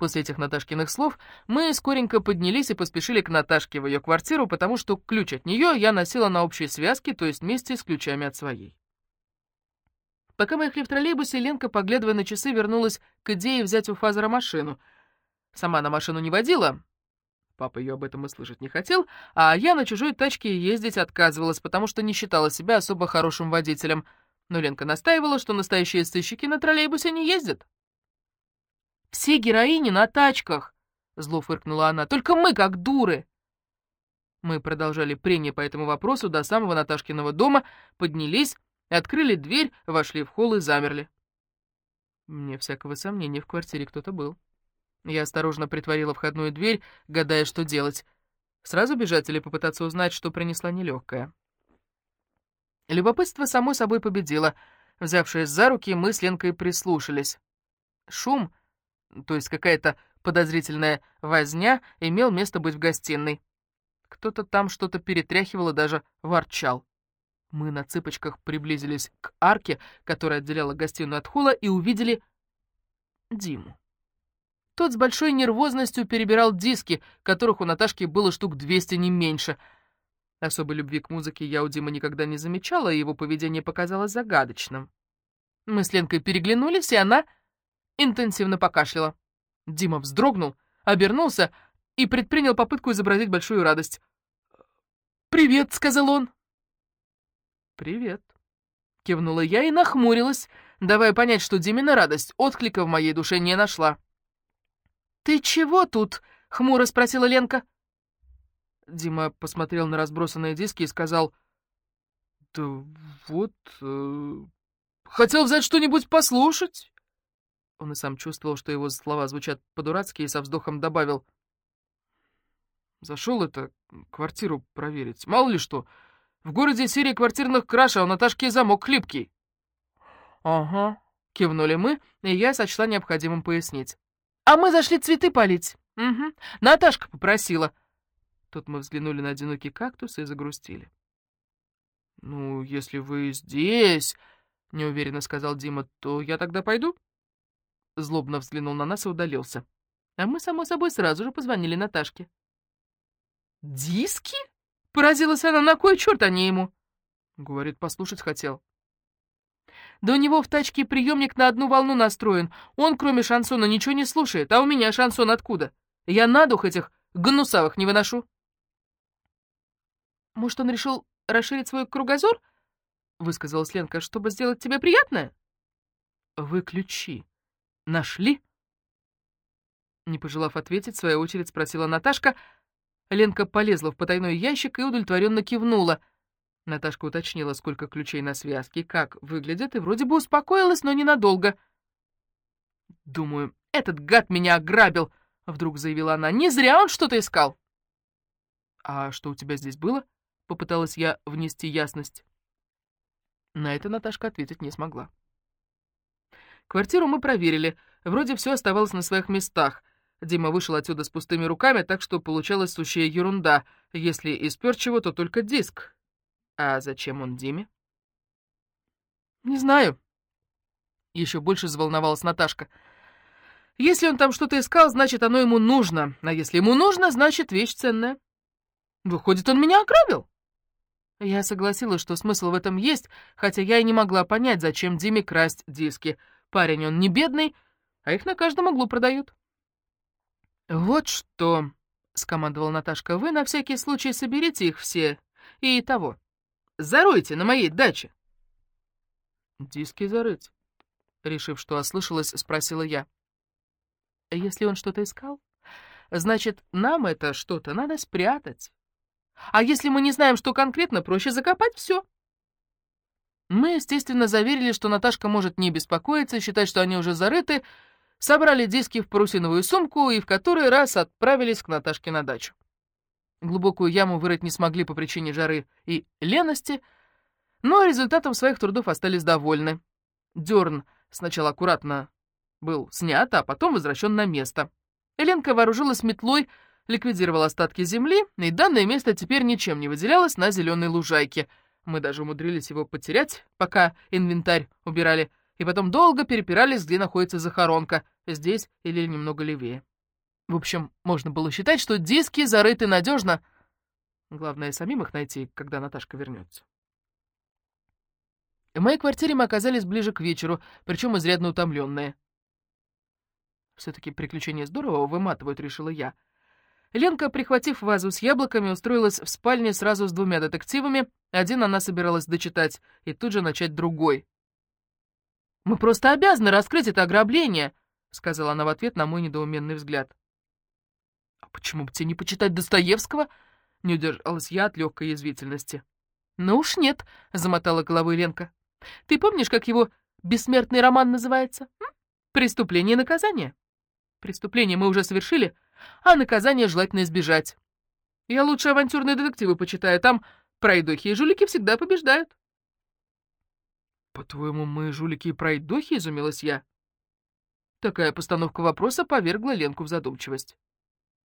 После этих Наташкиных слов мы скоренько поднялись и поспешили к Наташке в ее квартиру, потому что ключ от нее я носила на общей связке, то есть вместе с ключами от своей. Пока мы ехали в троллейбусе, Ленка, поглядывая на часы, вернулась к идее взять у Фазера машину. Сама на машину не водила, папа ее об этом и слышать не хотел, а я на чужой тачке ездить отказывалась, потому что не считала себя особо хорошим водителем. Но Ленка настаивала, что настоящие сыщики на троллейбусе не ездят. «Все героини на тачках!» — зло фыркнула она. «Только мы как дуры!» Мы продолжали прение по этому вопросу до самого Наташкиного дома, поднялись, открыли дверь, вошли в холл и замерли. Мне всякого сомнения в квартире кто-то был. Я осторожно притворила входную дверь, гадая, что делать. Сразу бежать или попытаться узнать, что принесла нелегкая. Любопытство само собой победило. Взявшись за руки, мы с Ленкой прислушались. Шум то есть какая-то подозрительная возня, имел место быть в гостиной. Кто-то там что-то перетряхивал и даже ворчал. Мы на цыпочках приблизились к арке, которая отделяла гостиную от холла, и увидели Диму. Тот с большой нервозностью перебирал диски, которых у Наташки было штук 200, не меньше. Особой любви к музыке я у Димы никогда не замечала, и его поведение показалось загадочным. Мы с Ленкой переглянулись, и она интенсивно покашляла. Дима вздрогнул, обернулся и предпринял попытку изобразить большую радость. «Привет», — сказал он. «Привет», — кивнула я и нахмурилась, давая понять, что Димина радость отклика в моей душе не нашла. «Ты чего тут?» — хмуро спросила Ленка. Дима посмотрел на разбросанные диски и сказал, «Да вот... Э, хотел взять что-нибудь послушать». Он и сам чувствовал, что его слова звучат по-дурацки, и со вздохом добавил. Зашел это, квартиру проверить. Мало ли что, в городе серия квартирных краш, а у Наташки замок хлипкий. Ага, кивнули мы, и я сочла необходимым пояснить. А мы зашли цветы полить. Угу, Наташка попросила. Тут мы взглянули на одинокий кактус и загрустили. «Ну, если вы здесь, — неуверенно сказал Дима, — то я тогда пойду?» Злобно взглянул на нас и удалился. А мы, само собой, сразу же позвонили Наташке. «Диски?» — поразилась она, на кой черт они ему? Говорит, послушать хотел. Да у него в тачке приемник на одну волну настроен. Он, кроме шансона, ничего не слушает. А у меня шансон откуда? Я на дух этих гнусавых не выношу. Может, он решил расширить свой кругозор? Высказалась Ленка, чтобы сделать тебе приятное? Выключи. Нашли?» Не пожелав ответить, в свою очередь спросила Наташка. Ленка полезла в потайной ящик и удовлетворенно кивнула. Наташка уточнила, сколько ключей на связке, как выглядят, и вроде бы успокоилась, но ненадолго. «Думаю, этот гад меня ограбил», — вдруг заявила она. «Не зря он что-то искал». «А что у тебя здесь было?» — попыталась я внести ясность. На это Наташка ответить не смогла. Квартиру мы проверили. Вроде все оставалось на своих местах. Дима вышел отсюда с пустыми руками, так что получалась сущая ерунда. Если и спер чего, то только диск. А зачем он Диме? Не знаю. Еще больше заволновалась Наташка. Если он там что-то искал, значит, оно ему нужно. А если ему нужно, значит, вещь ценная. Выходит, он меня ограбил? Я согласилась, что смысл в этом есть, хотя я и не могла понять, зачем Диме красть диски — Парень он не бедный, а их на каждом углу продают. «Вот что», — скомандовала Наташка, — «вы на всякий случай соберите их все и того. Заройте на моей даче». «Диски зарыть?» — решив, что ослышалась, спросила я. «Если он что-то искал, значит, нам это что-то надо спрятать. А если мы не знаем, что конкретно, проще закопать все. Мы, естественно, заверили, что Наташка может не беспокоиться, считать, что они уже зарыты, собрали диски в парусиновую сумку и в который раз отправились к Наташке на дачу. Глубокую яму вырыть не смогли по причине жары и лености, но результатом своих трудов остались довольны. Дерн сначала аккуратно был снят, а потом возвращен на место. Эленка вооружилась метлой, ликвидировала остатки земли, и данное место теперь ничем не выделялось на зеленой лужайке — мы даже умудрились его потерять, пока инвентарь убирали, и потом долго перепирались, где находится захоронка, здесь или немного левее. В общем, можно было считать, что диски зарыты надежно. Главное, самим их найти, когда Наташка вернется. В моей квартире мы оказались ближе к вечеру, причем изрядно утомленные. Все-таки приключения здорово выматывают, решила я. Ленка, прихватив вазу с яблоками, устроилась в спальне сразу с двумя детективами. Один она собиралась дочитать и тут же начать другой. «Мы просто обязаны раскрыть это ограбление», — сказала она в ответ на мой недоуменный взгляд. «А почему бы тебе не почитать Достоевского?» — не удержалась я от легкой язвительности. «Ну уж нет», — замотала головой Ленка. «Ты помнишь, как его бессмертный роман называется? М? «Преступление и наказание». Преступление мы уже совершили, а наказание желательно избежать. Я лучше авантюрные детективы почитаю, там пройдохи и жулики всегда побеждают. «По-твоему, мы жулики и пройдохи?» — изумилась я. Такая постановка вопроса повергла Ленку в задумчивость.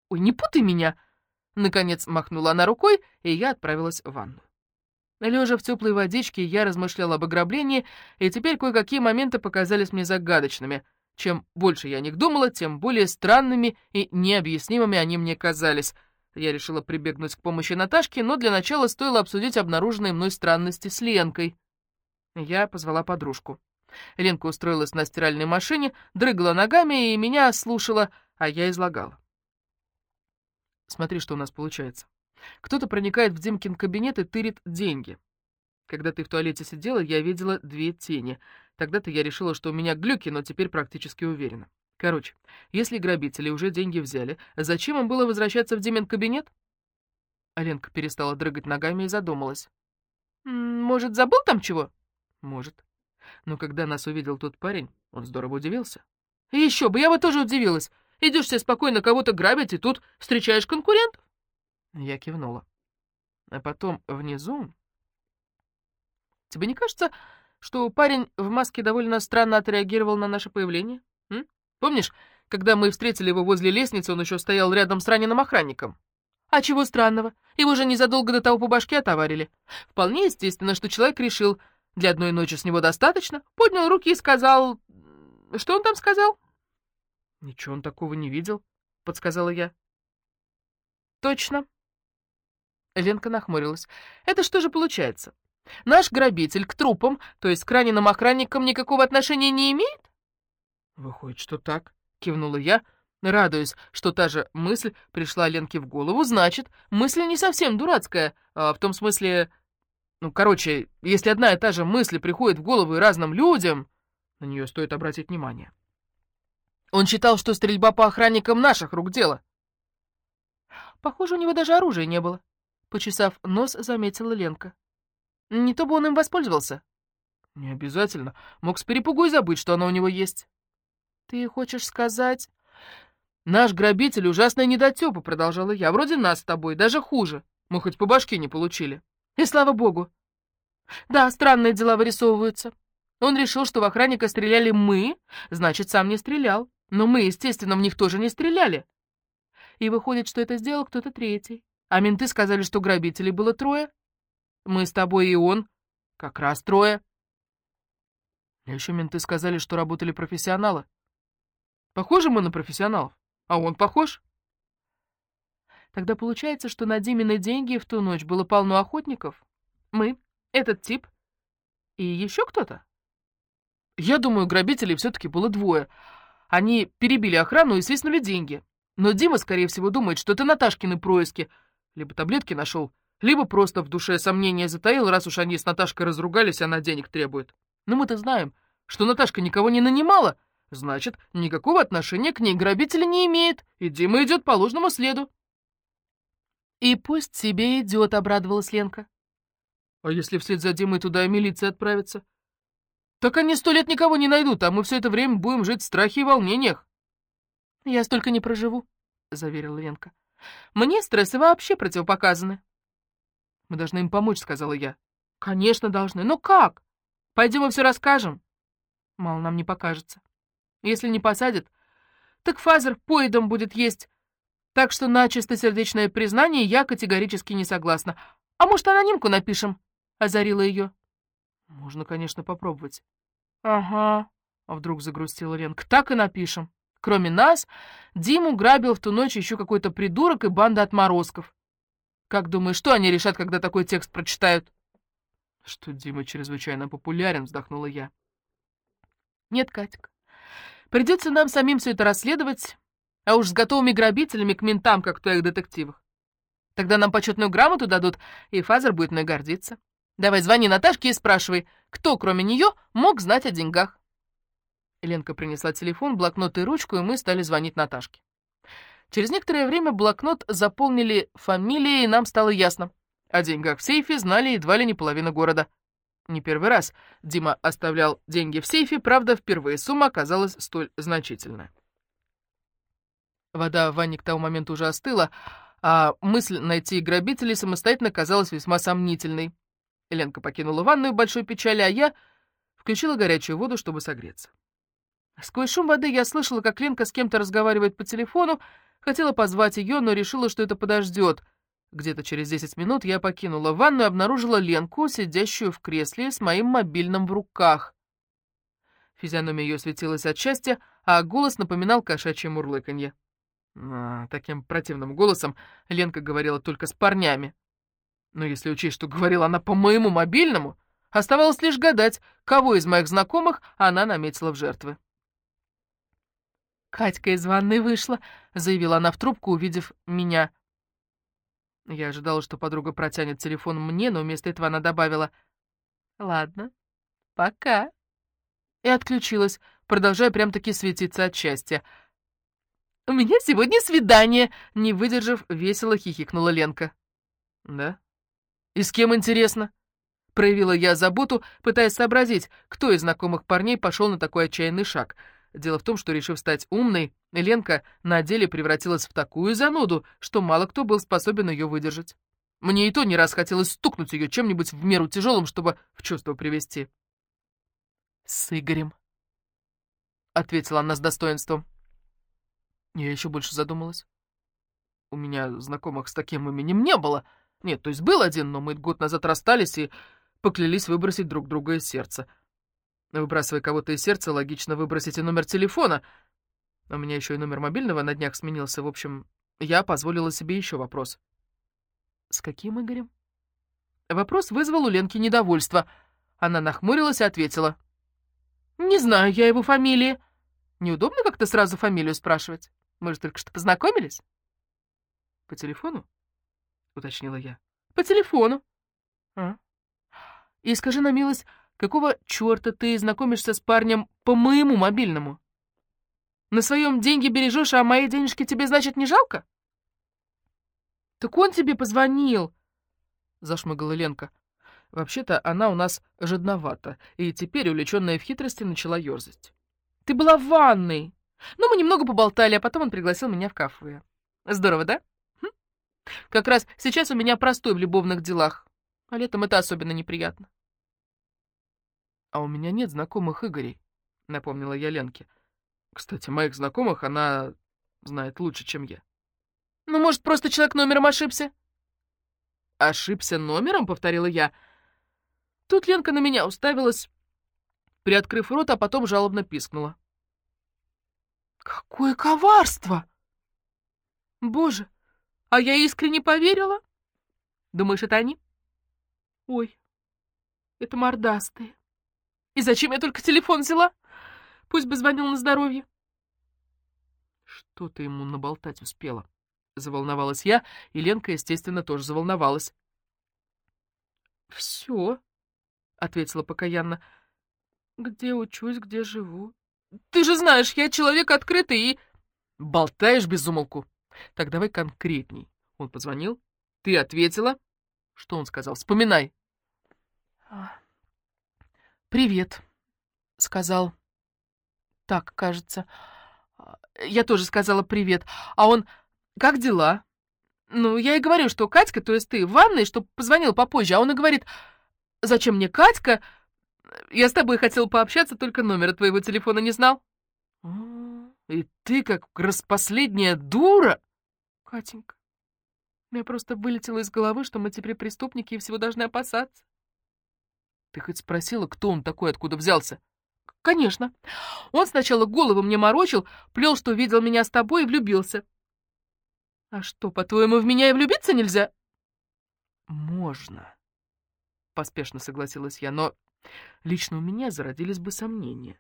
«Ой, не путай меня!» Наконец махнула она рукой, и я отправилась в ванну. Лежа в теплой водичке, я размышляла об ограблении, и теперь кое-какие моменты показались мне загадочными — чем больше я о них думала, тем более странными и необъяснимыми они мне казались. Я решила прибегнуть к помощи Наташки, но для начала стоило обсудить обнаруженные мной странности с Ленкой. Я позвала подружку. Ленка устроилась на стиральной машине, дрыгала ногами и меня слушала, а я излагала. Смотри, что у нас получается. Кто-то проникает в Димкин кабинет и тырит деньги. Когда ты в туалете сидела, я видела две тени. Тогда-то я решила, что у меня глюки, но теперь практически уверена. Короче, если грабители уже деньги взяли, зачем им было возвращаться в Димин кабинет? Аленка перестала дрыгать ногами и задумалась. «Может, забыл там чего?» «Может. Но когда нас увидел тот парень, он здорово удивился». «Еще бы, я бы тоже удивилась. Идешь себе спокойно кого-то грабить, и тут встречаешь конкурентов». Я кивнула. А потом внизу Тебе не кажется, что парень в маске довольно странно отреагировал на наше появление? М? Помнишь, когда мы встретили его возле лестницы, он еще стоял рядом с раненым охранником? А чего странного? Его же незадолго до того по башке отоварили. Вполне естественно, что человек решил, для одной ночи с него достаточно, поднял руки и сказал... Что он там сказал? Ничего он такого не видел, подсказала я. Точно. Ленка нахмурилась. Это что же получается? Наш грабитель к трупам, то есть к раненым охранникам, никакого отношения не имеет? Выходит, что так, кивнула я, радуясь, что та же мысль пришла Ленке в голову. Значит, мысль не совсем дурацкая, а в том смысле... Ну, короче, если одна и та же мысль приходит в голову и разным людям, на нее стоит обратить внимание. Он считал, что стрельба по охранникам наших рук дело. Похоже, у него даже оружия не было. Почесав нос, заметила Ленка. Не то бы он им воспользовался. Не обязательно. Мог с перепугу и забыть, что оно у него есть. Ты хочешь сказать... Наш грабитель ужасная недотёпа, продолжала я. Вроде нас с тобой, даже хуже. Мы хоть по башке не получили. И слава богу. Да, странные дела вырисовываются. Он решил, что в охранника стреляли мы, значит, сам не стрелял. Но мы, естественно, в них тоже не стреляли. И выходит, что это сделал кто-то третий. А менты сказали, что грабителей было трое. Мы с тобой и он. Как раз трое. А еще менты сказали, что работали профессионалы. Похожи мы на профессионалов? А он похож? Тогда получается, что на Димины деньги в ту ночь было полно охотников. Мы, этот тип и еще кто-то? Я думаю, грабителей все-таки было двое. Они перебили охрану и свистнули деньги. Но Дима, скорее всего, думает, что это Наташкины происки. Либо таблетки нашел, либо просто в душе сомнения затаил, раз уж они с Наташкой разругались, она денег требует. Но мы-то знаем, что Наташка никого не нанимала, значит, никакого отношения к ней грабители не имеет, и Дима идет по ложному следу. «И пусть себе идет», — обрадовалась Ленка. «А если вслед за Димой туда и милиция отправится?» «Так они сто лет никого не найдут, а мы все это время будем жить в страхе и волнениях». «Я столько не проживу», — заверила Ленка. «Мне стрессы вообще противопоказаны». Мы должны им помочь», — сказала я. «Конечно должны. Но как? Пойдем и все расскажем». Мало нам не покажется. Если не посадят, так Фазер поедом будет есть. Так что на чистосердечное признание я категорически не согласна. А может, анонимку напишем?» — озарила ее. «Можно, конечно, попробовать». «Ага», — вдруг загрустила Ленка. «Так и напишем. Кроме нас, Диму грабил в ту ночь еще какой-то придурок и банда отморозков. Как думаешь, что они решат, когда такой текст прочитают? Что Дима чрезвычайно популярен, вздохнула я. Нет, Катька, придется нам самим все это расследовать, а уж с готовыми грабителями к ментам, как в твоих детективах. Тогда нам почетную грамоту дадут, и Фазер будет мной гордиться. Давай звони Наташке и спрашивай, кто, кроме нее, мог знать о деньгах. Ленка принесла телефон, блокнот и ручку, и мы стали звонить Наташке. Через некоторое время блокнот заполнили фамилии, и нам стало ясно. О деньгах в сейфе знали едва ли не половина города. Не первый раз Дима оставлял деньги в сейфе, правда, впервые сумма оказалась столь значительная. Вода в ванне к тому моменту уже остыла, а мысль найти грабителей самостоятельно казалась весьма сомнительной. Ленка покинула ванную большой печали, а я включила горячую воду, чтобы согреться. Сквозь шум воды я слышала, как Ленка с кем-то разговаривает по телефону, хотела позвать ее, но решила, что это подождет. Где-то через 10 минут я покинула ванну и обнаружила Ленку, сидящую в кресле с моим мобильным в руках. Физиономия ее светилась от счастья, а голос напоминал кошачье мурлыканье. А, таким противным голосом Ленка говорила только с парнями. Но если учесть, что говорила она по моему мобильному, оставалось лишь гадать, кого из моих знакомых она наметила в жертвы. «Катька из ванной вышла», — заявила она в трубку, увидев меня. Я ожидала, что подруга протянет телефон мне, но вместо этого она добавила «Ладно, пока». И отключилась, продолжая прям-таки светиться от счастья — «У меня сегодня свидание!» — не выдержав, весело хихикнула Ленка. «Да? И с кем, интересно?» Проявила я заботу, пытаясь сообразить, кто из знакомых парней пошел на такой отчаянный шаг. Дело в том, что, решив стать умной, Ленка на деле превратилась в такую зануду, что мало кто был способен ее выдержать. Мне и то не раз хотелось стукнуть ее чем-нибудь в меру тяжелым, чтобы в чувство привести. «С Игорем», — ответила она с достоинством. Я еще больше задумалась. У меня знакомых с таким именем не было. Нет, то есть был один, но мы год назад расстались и поклялись выбросить друг друга из сердца. Выбрасывая кого-то из сердца, логично выбросить и номер телефона. У меня еще и номер мобильного на днях сменился. В общем, я позволила себе еще вопрос. «С каким Игорем?» Вопрос вызвал у Ленки недовольство. Она нахмурилась и ответила. «Не знаю я его фамилии. Неудобно как-то сразу фамилию спрашивать?» Мы же только что познакомились. По телефону? Уточнила я. По телефону. А? И скажи на милость, какого черта ты знакомишься с парнем по моему мобильному? На своем деньги бережешь, а мои денежки тебе, значит, не жалко? Так он тебе позвонил, зашмыгала Ленка. Вообще-то она у нас жадновата, и теперь, увлеченная в хитрости, начала ерзать. Ты была в ванной. Ну, мы немного поболтали, а потом он пригласил меня в кафе. Здорово, да? Хм? Как раз сейчас у меня простой в любовных делах, а летом это особенно неприятно. А у меня нет знакомых Игорей, напомнила я Ленке. Кстати, моих знакомых она знает лучше, чем я. Ну, может, просто человек номером ошибся? Ошибся номером, повторила я. Тут Ленка на меня уставилась, приоткрыв рот, а потом жалобно пискнула. Какое коварство! Боже, а я искренне поверила. Думаешь, это они? Ой, это мордастые. И зачем я только телефон взяла? Пусть бы звонил на здоровье. Что ты ему наболтать успела? Заволновалась я, и Ленка, естественно, тоже заволновалась. «Все», — ответила покаянно. «Где учусь, где живу, ты же знаешь, я человек открытый и... Болтаешь без умолку. Так давай конкретней. Он позвонил, ты ответила. Что он сказал? Вспоминай. «Привет», — сказал. Так, кажется. Я тоже сказала «привет». А он «Как дела?» Ну, я и говорю, что Катька, то есть ты, в ванной, что позвонил попозже, а он и говорит «Зачем мне Катька?» Я с тобой хотел пообщаться, только номера твоего телефона не знал. И ты как распоследняя дура? Катенька, мне просто вылетело из головы, что мы теперь преступники и всего должны опасаться. Ты хоть спросила, кто он такой, откуда взялся? конечно. Он сначала голову мне морочил, плел, что видел меня с тобой и влюбился. А что, по-твоему, в меня и влюбиться нельзя? Можно, поспешно согласилась я, но лично у меня зародились бы сомнения.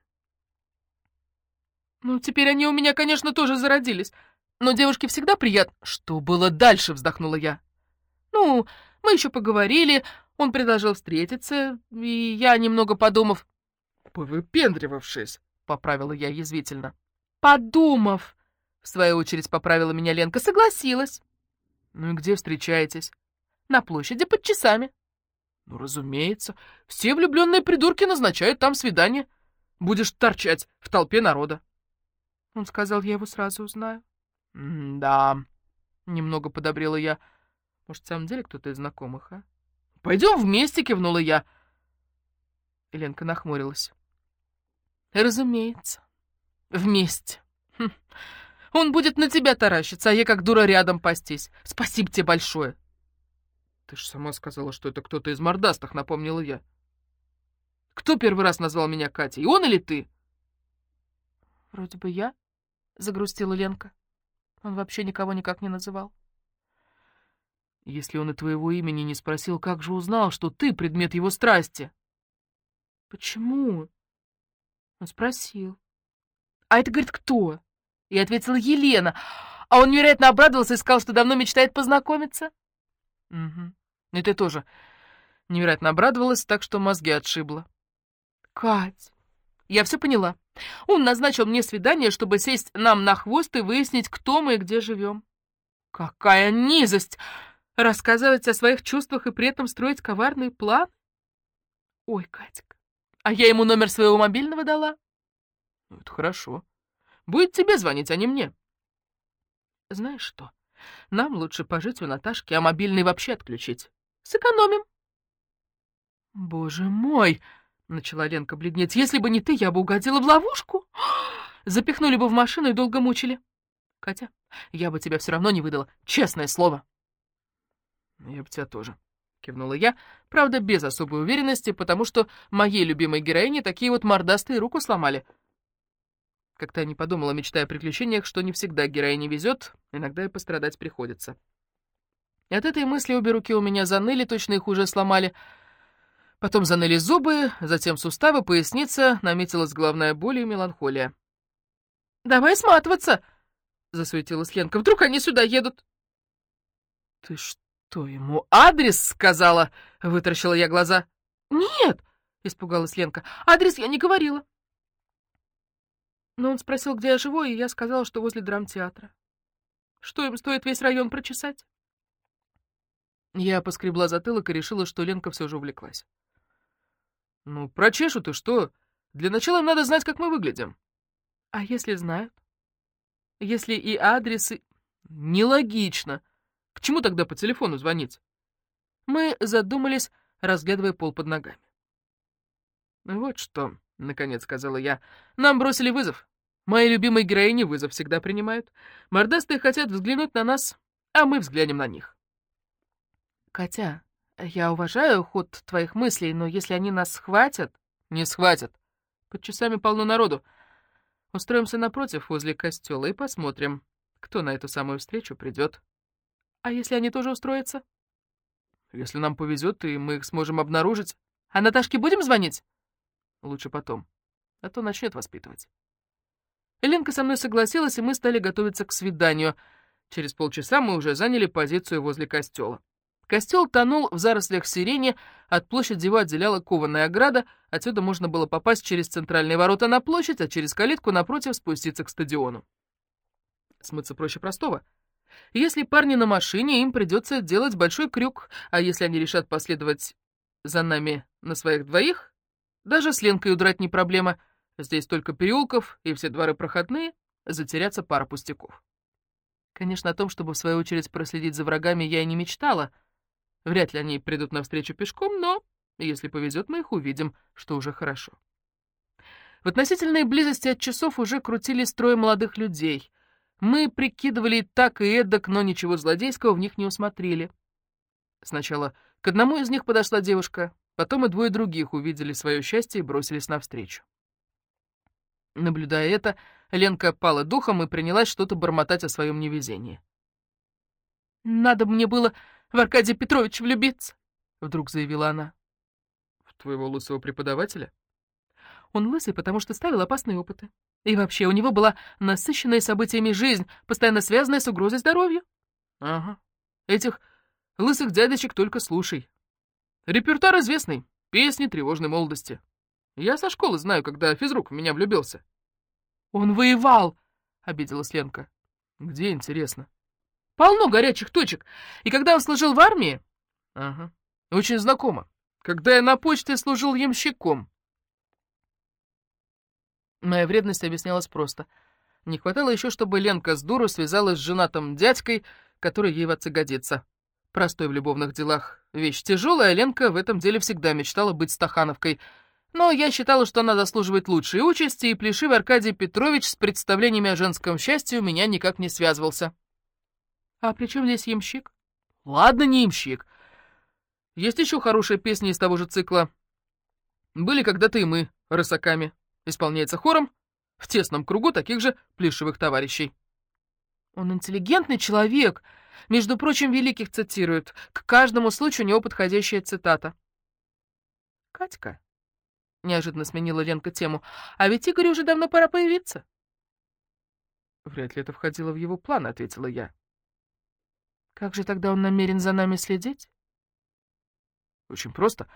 Ну, теперь они у меня, конечно, тоже зародились. Но девушке всегда приятно... Что было дальше, вздохнула я. Ну, мы еще поговорили, он предложил встретиться, и я, немного подумав... Повыпендривавшись, поправила я язвительно. Подумав, в свою очередь поправила меня Ленка, согласилась. Ну и где встречаетесь? На площади под часами. Ну, разумеется. Все влюбленные придурки назначают там свидание. Будешь торчать в толпе народа. Он сказал, я его сразу узнаю. «Да», — немного подобрела я. «Может, в самом деле кто-то из знакомых, а?» «Пойдем вместе», — кивнула я. Ленка нахмурилась. «Разумеется. Вместе. Хм. Он будет на тебя таращиться, а я как дура рядом пастись. Спасибо тебе большое». «Ты же сама сказала, что это кто-то из мордастых», — напомнила я. «Кто первый раз назвал меня Катей, он или ты?» «Вроде бы я», — загрустила Ленка. Он вообще никого никак не называл. Если он и твоего имени не спросил, как же узнал, что ты предмет его страсти? Почему? Он спросил. А это, говорит, кто? И ответила Елена. А он невероятно обрадовался и сказал, что давно мечтает познакомиться. Угу. И ты тоже невероятно обрадовалась, так что мозги отшибла. Кать, я все поняла. Он назначил мне свидание, чтобы сесть нам на хвост и выяснить, кто мы и где живем. Какая низость! Рассказывать о своих чувствах и при этом строить коварный план? Ой, Катик, а я ему номер своего мобильного дала? Ну, это хорошо. Будет тебе звонить, а не мне. Знаешь что, нам лучше пожить у Наташки, а мобильный вообще отключить. Сэкономим. Боже мой! — начала Ленка бледнеть. «Если бы не ты, я бы угодила в ловушку. Запихнули бы в машину и долго мучили. Катя, я бы тебя все равно не выдала, честное слово». «Я бы тебя тоже», — кивнула я, правда, без особой уверенности, потому что моей любимой героине такие вот мордастые руку сломали. Как-то я не подумала, мечтая о приключениях, что не всегда героине везет, иногда и пострадать приходится. И от этой мысли обе руки у меня заныли, точно их уже сломали — Потом заныли зубы, затем суставы, поясница, наметилась головная боль и меланхолия. «Давай сматываться!» — засуетилась Ленка. «Вдруг они сюда едут?» «Ты что, ему адрес сказала?» — вытаращила я глаза. «Нет!» — испугалась Ленка. «Адрес я не говорила». Но он спросил, где я живу, и я сказала, что возле драмтеатра. Что им стоит весь район прочесать? Я поскребла затылок и решила, что Ленка все же увлеклась. «Ну, прочешу ты что? Для начала надо знать, как мы выглядим». «А если знают? Если и адресы...» «Нелогично. К чему тогда по телефону звонить?» Мы задумались, разглядывая пол под ногами. «Вот что», — наконец сказала я, — «нам бросили вызов. Мои любимые героини вызов всегда принимают. Мордастые хотят взглянуть на нас, а мы взглянем на них». «Катя, я уважаю ход твоих мыслей, но если они нас схватят... Не схватят. Под часами полно народу. Устроимся напротив, возле костела, и посмотрим, кто на эту самую встречу придет. А если они тоже устроятся? Если нам повезет, и мы их сможем обнаружить. А Наташке будем звонить? Лучше потом. А то начнет воспитывать. Ленка со мной согласилась, и мы стали готовиться к свиданию. Через полчаса мы уже заняли позицию возле костела. Костел тонул в зарослях сирени, от площади его отделяла кованая ограда, отсюда можно было попасть через центральные ворота на площадь, а через калитку напротив спуститься к стадиону. Смыться проще простого. Если парни на машине, им придется делать большой крюк, а если они решат последовать за нами на своих двоих, даже с Ленкой удрать не проблема, здесь только переулков и все дворы проходные, затеряться пара пустяков. Конечно, о том, чтобы в свою очередь проследить за врагами, я и не мечтала — Вряд ли они придут навстречу пешком, но, если повезет, мы их увидим, что уже хорошо. В относительной близости от часов уже крутились трое молодых людей. Мы прикидывали так и эдак, но ничего злодейского в них не усмотрели. Сначала к одному из них подошла девушка, потом и двое других увидели свое счастье и бросились навстречу. Наблюдая это, Ленка пала духом и принялась что-то бормотать о своем невезении. «Надо мне было в Аркадия Петровича влюбиться», — вдруг заявила она. «В твоего лысого преподавателя?» Он лысый, потому что ставил опасные опыты. И вообще, у него была насыщенная событиями жизнь, постоянно связанная с угрозой здоровью. Ага. Этих лысых дядечек только слушай. Репертуар известный. Песни тревожной молодости. Я со школы знаю, когда физрук в меня влюбился. Он воевал, обиделась Ленка. Где, интересно? Полно горячих точек. И когда он служил в армии... Ага. Очень знакомо. Когда я на почте служил ямщиком. Моя вредность объяснялась просто. Не хватало еще, чтобы Ленка с дуру связалась с женатым дядькой, который ей в отцы годится. Простой в любовных делах вещь тяжелая, а Ленка в этом деле всегда мечтала быть стахановкой. Но я считала, что она заслуживает лучшей участи, и плешивый Аркадий Петрович с представлениями о женском счастье у меня никак не связывался. «А при чем здесь ямщик?» «Ладно, не ямщик. Есть еще хорошая песня из того же цикла. Были когда-то и мы, рысаками исполняется хором в тесном кругу таких же плешивых товарищей. Он интеллигентный человек, между прочим, великих цитирует. К каждому случаю у него подходящая цитата. «Катька», — неожиданно сменила Ленка тему, — «а ведь Игорю уже давно пора появиться». «Вряд ли это входило в его план», — ответила я. «Как же тогда он намерен за нами следить?» «Очень просто.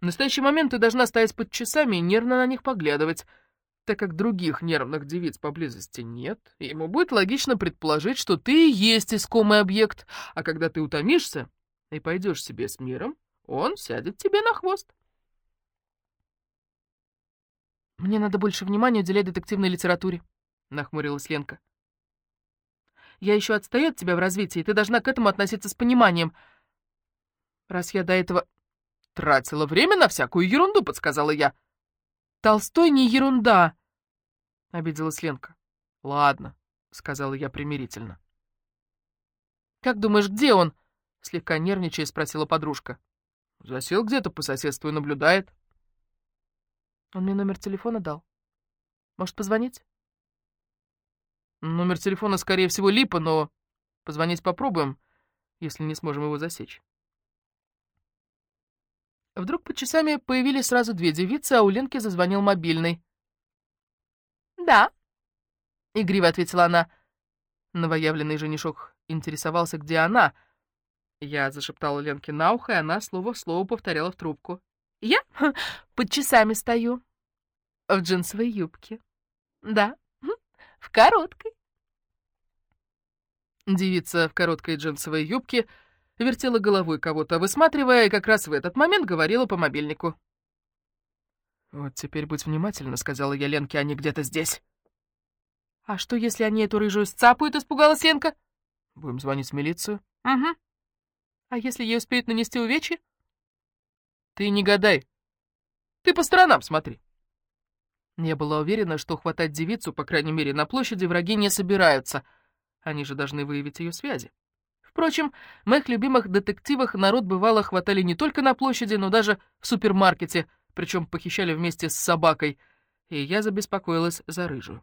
В настоящий момент ты должна стоять под часами и нервно на них поглядывать. Так как других нервных девиц поблизости нет, ему будет логично предположить, что ты и есть искомый объект, а когда ты утомишься и пойдешь себе с миром, он сядет тебе на хвост. «Мне надо больше внимания уделять детективной литературе», — нахмурилась Ленка. «Я еще отстаю от тебя в развитии, и ты должна к этому относиться с пониманием. Раз я до этого «Тратила время на всякую ерунду», — подсказала я. «Толстой не ерунда», — обиделась Ленка. «Ладно», — сказала я примирительно. «Как думаешь, где он?» — слегка нервничая спросила подружка. «Засел где-то по соседству и наблюдает». Он мне номер телефона дал. Может, позвонить? Номер телефона, скорее всего, липа, но позвонить попробуем, если не сможем его засечь. Вдруг под часами появились сразу две девицы, а у Ленки зазвонил мобильный. «Да», — игриво ответила она. Новоявленный женишок интересовался, где она. Я зашептала Ленке на ухо, и она слово в слово повторяла в трубку. «Я под часами стою. В джинсовой юбке. Да, в короткой». Девица в короткой джинсовой юбке — вертела головой кого-то, высматривая, и как раз в этот момент говорила по мобильнику. «Вот теперь будь внимательна», — сказала я Ленке, — «они где-то здесь». «А что, если они эту рыжую сцапают?» — испугалась Ленка. «Будем звонить в милицию». «Угу. А если ей успеют нанести увечья?» «Ты не гадай. Ты по сторонам смотри». Я была уверена, что хватать девицу, по крайней мере, на площади враги не собираются. Они же должны выявить ее связи. Впрочем, в моих любимых детективах народ бывало хватали не только на площади, но даже в супермаркете, причем похищали вместе с собакой, и я забеспокоилась за рыжую.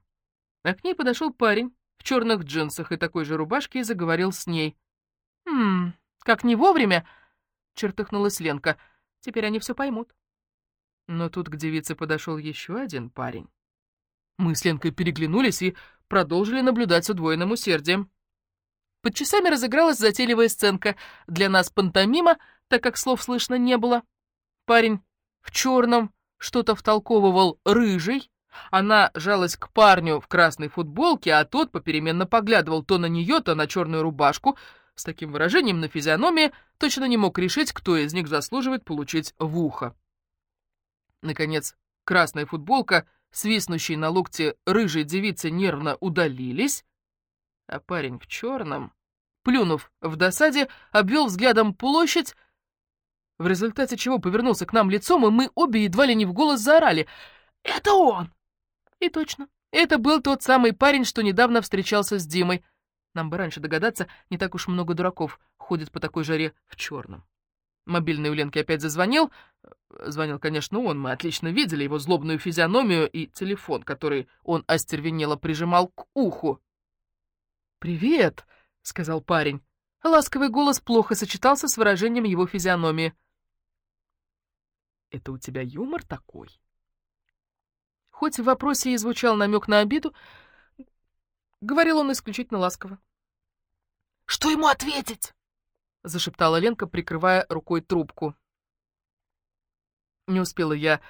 А к ней подошел парень в черных джинсах и такой же рубашке и заговорил с ней. «Хм, как не вовремя!» — чертыхнулась Ленка. «Теперь они все поймут». Но тут к девице подошел еще один парень. Мы с Ленкой переглянулись и продолжили наблюдать с удвоенным усердием. Под часами разыгралась затейливая сценка. Для нас пантомима, так как слов слышно не было. Парень в черном что-то втолковывал рыжий. Она жалась к парню в красной футболке, а тот попеременно поглядывал то на нее, то на черную рубашку. С таким выражением на физиономии точно не мог решить, кто из них заслуживает получить в ухо. Наконец, красная футболка, свистнущей на локте рыжей девицы, нервно удалились, а парень в черном, плюнув в досаде, обвел взглядом площадь, в результате чего повернулся к нам лицом, и мы обе едва ли не в голос заорали. «Это он!» И точно, это был тот самый парень, что недавно встречался с Димой. Нам бы раньше догадаться, не так уж много дураков ходит по такой жаре в черном. Мобильный у Ленки опять зазвонил. Звонил, конечно, он, мы отлично видели его злобную физиономию и телефон, который он остервенело прижимал к уху. «Привет», — сказал парень. Ласковый голос плохо сочетался с выражением его физиономии. «Это у тебя юмор такой?» Хоть в вопросе и звучал намек на обиду, говорил он исключительно ласково. «Что ему ответить?» — зашептала Ленка, прикрывая рукой трубку. Не успела я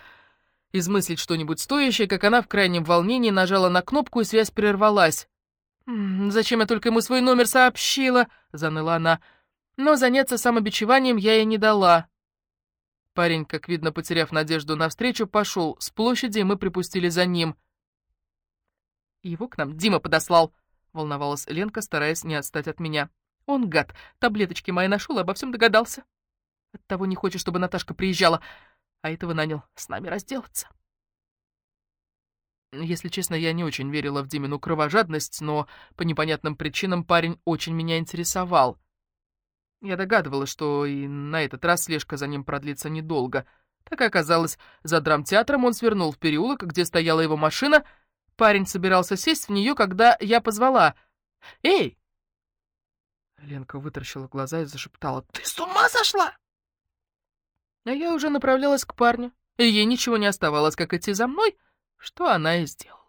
измыслить что-нибудь стоящее, как она в крайнем волнении нажала на кнопку, и связь прервалась. «Зачем я только ему свой номер сообщила?» — заныла она. Но заняться самобичеванием я ей не дала. Парень, как видно, потеряв надежду на встречу, пошел с площади, и мы припустили за ним. «Его к нам Дима подослал», — волновалась Ленка, стараясь не отстать от меня. «Он, гад, таблеточки мои нашел и обо всем догадался. Оттого не хочет, чтобы Наташка приезжала, а этого нанял с нами разделаться». Если честно, я не очень верила в Димину кровожадность, но по непонятным причинам парень очень меня интересовал. Я догадывалась, что и на этот раз слежка за ним продлится недолго. Так и оказалось, за драмтеатром он свернул в переулок, где стояла его машина. Парень собирался сесть в нее, когда я позвала. «Эй!» Ленка вытаращила глаза и зашептала. «Ты с ума сошла?» А я уже направлялась к парню, и ей ничего не оставалось, как идти за мной, что она и сделала.